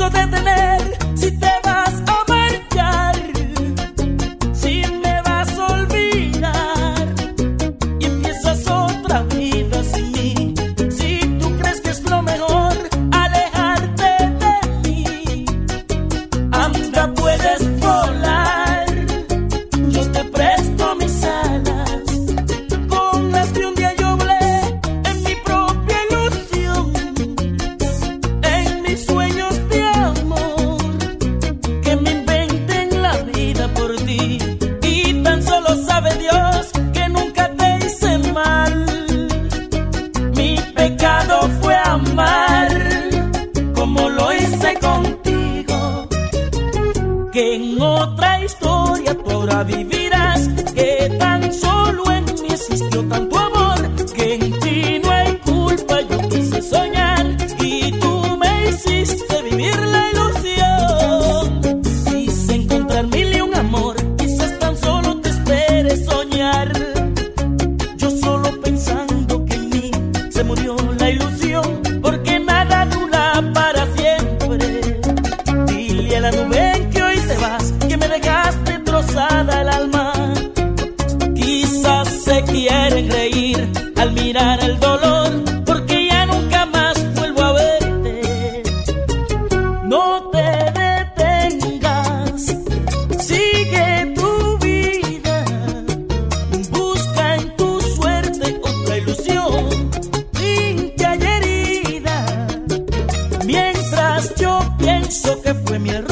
pienso detener si te vas a marchar, si me vas a olvidar y empiezas otra vida sin mí. Si tú crees que es lo mejor alejarte de mí, anda puedes volver. en otra historia tú ahora vivirás, que tan solo en mí existió tanto que fue mi error.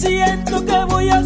Siento que voy a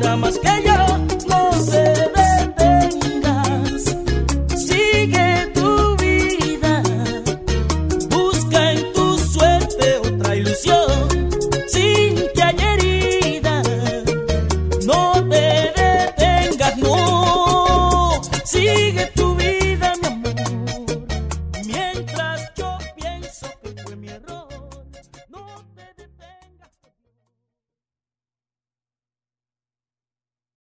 para más